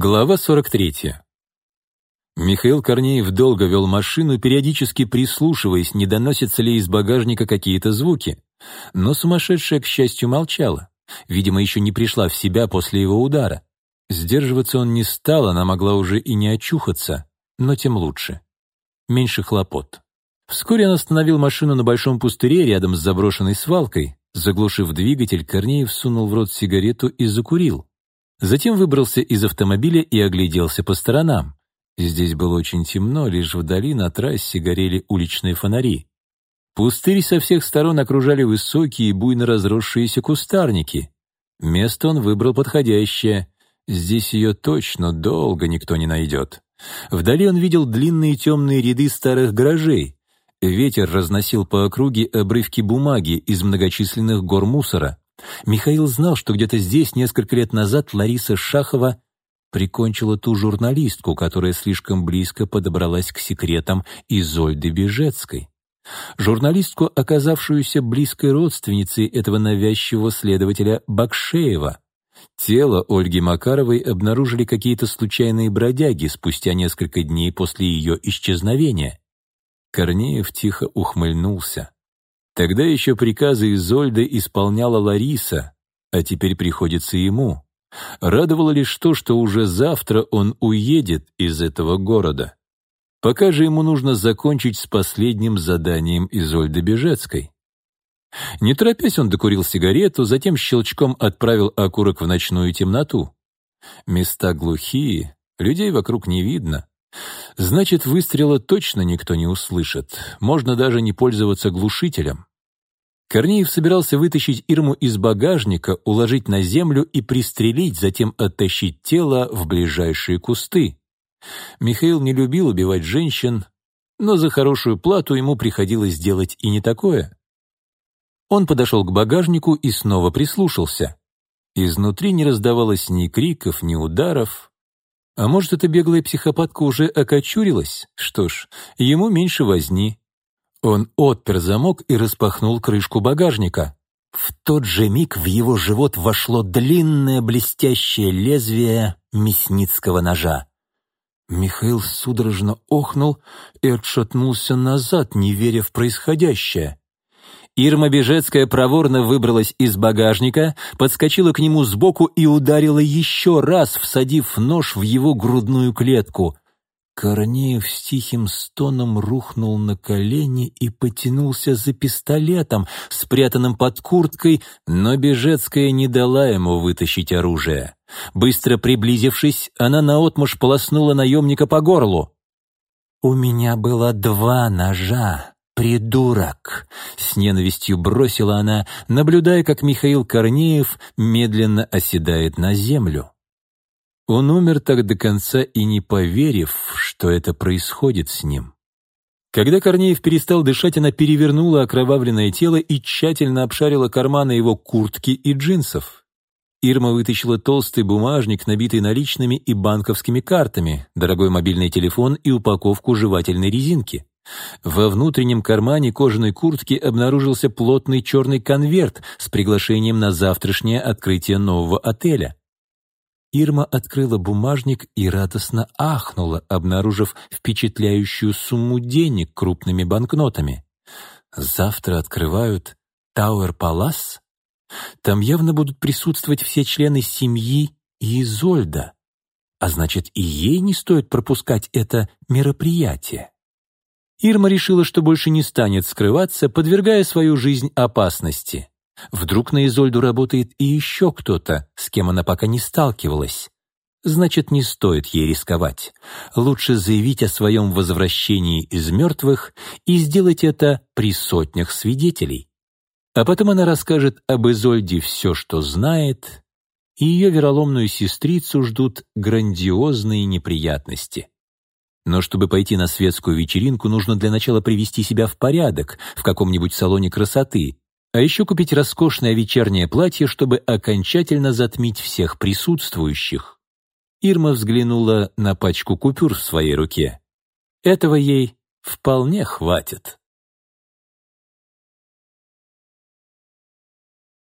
Глава 43. Михаил Корнеев долго вел машину, периодически прислушиваясь, не доносятся ли из багажника какие-то звуки. Но сумасшедшая, к счастью, молчала. Видимо, еще не пришла в себя после его удара. Сдерживаться он не стал, она могла уже и не очухаться, но тем лучше. Меньше хлопот. Вскоре он остановил машину на большом пустыре рядом с заброшенной свалкой. Заглушив двигатель, Корнеев сунул в рот сигарету и закурил. Затем выбрался из автомобиля и огляделся по сторонам. Здесь было очень темно, лишь вдали на трассе горели уличные фонари. Пустырь со всех сторон окружали высокие, буйно разросшиеся кустарники. Место он выбрал подходящее. Здесь ее точно долго никто не найдет. Вдали он видел длинные темные ряды старых гаражей. Ветер разносил по округе обрывки бумаги из многочисленных гор мусора. Михаил знал, что где-то здесь несколько лет назад Лариса Шахова прикончила ту журналистку, которая слишком близко подобралась к секретам Изольды Бежецкой. Журналистку, оказавшуюся близкой родственницей этого навязчивого следователя Бакшеева. Тело Ольги Макаровой обнаружили какие-то случайные бродяги спустя несколько дней после ее исчезновения. Корнеев тихо ухмыльнулся. Тогда еще приказы Изольды исполняла Лариса, а теперь приходится ему. Радовало лишь то, что уже завтра он уедет из этого города. Пока же ему нужно закончить с последним заданием Изольды Бежецкой. Не торопясь, он докурил сигарету, затем щелчком отправил окурок в ночную темноту. Места глухие, людей вокруг не видно. Значит, выстрела точно никто не услышит. Можно даже не пользоваться глушителем. Корнеев собирался вытащить Ирму из багажника, уложить на землю и пристрелить, затем оттащить тело в ближайшие кусты. Михаил не любил убивать женщин, но за хорошую плату ему приходилось делать и не такое. Он подошел к багажнику и снова прислушался. Изнутри не раздавалось ни криков, ни ударов. А может, эта беглая психопатка уже окочурилась? Что ж, ему меньше возни. Он отпер замок и распахнул крышку багажника. В тот же миг в его живот вошло длинное блестящее лезвие мясницкого ножа. Михаил судорожно охнул и отшатнулся назад, не веря в происходящее. Ирма Бежецкая проворно выбралась из багажника, подскочила к нему сбоку и ударила еще раз, всадив нож в его грудную клетку. Корнеев с тихим стоном рухнул на колени и потянулся за пистолетом, спрятанным под курткой, но Бежецкая не дала ему вытащить оружие. Быстро приблизившись, она наотмашь полоснула наемника по горлу. «У меня было два ножа, придурок!» С ненавистью бросила она, наблюдая, как Михаил Корнеев медленно оседает на землю. Он умер так до конца и не поверив, что это происходит с ним. Когда Корнеев перестал дышать, она перевернула окровавленное тело и тщательно обшарила карманы его куртки и джинсов. Ирма вытащила толстый бумажник, набитый наличными и банковскими картами, дорогой мобильный телефон и упаковку жевательной резинки. Во внутреннем кармане кожаной куртки обнаружился плотный черный конверт с приглашением на завтрашнее открытие нового отеля. Ирма открыла бумажник и радостно ахнула, обнаружив впечатляющую сумму денег крупными банкнотами. «Завтра открывают Тауэр Палас? Там явно будут присутствовать все члены семьи и Изольда. А значит, и ей не стоит пропускать это мероприятие». Ирма решила, что больше не станет скрываться, подвергая свою жизнь опасности. Вдруг на Изольду работает и еще кто-то, с кем она пока не сталкивалась. Значит, не стоит ей рисковать. Лучше заявить о своем возвращении из мертвых и сделать это при сотнях свидетелей. А потом она расскажет об Изольде все, что знает, и ее вероломную сестрицу ждут грандиозные неприятности. Но чтобы пойти на светскую вечеринку, нужно для начала привести себя в порядок в каком-нибудь салоне красоты, а еще купить роскошное вечернее платье, чтобы окончательно затмить всех присутствующих. Ирма взглянула на пачку купюр в своей руке. Этого ей вполне хватит.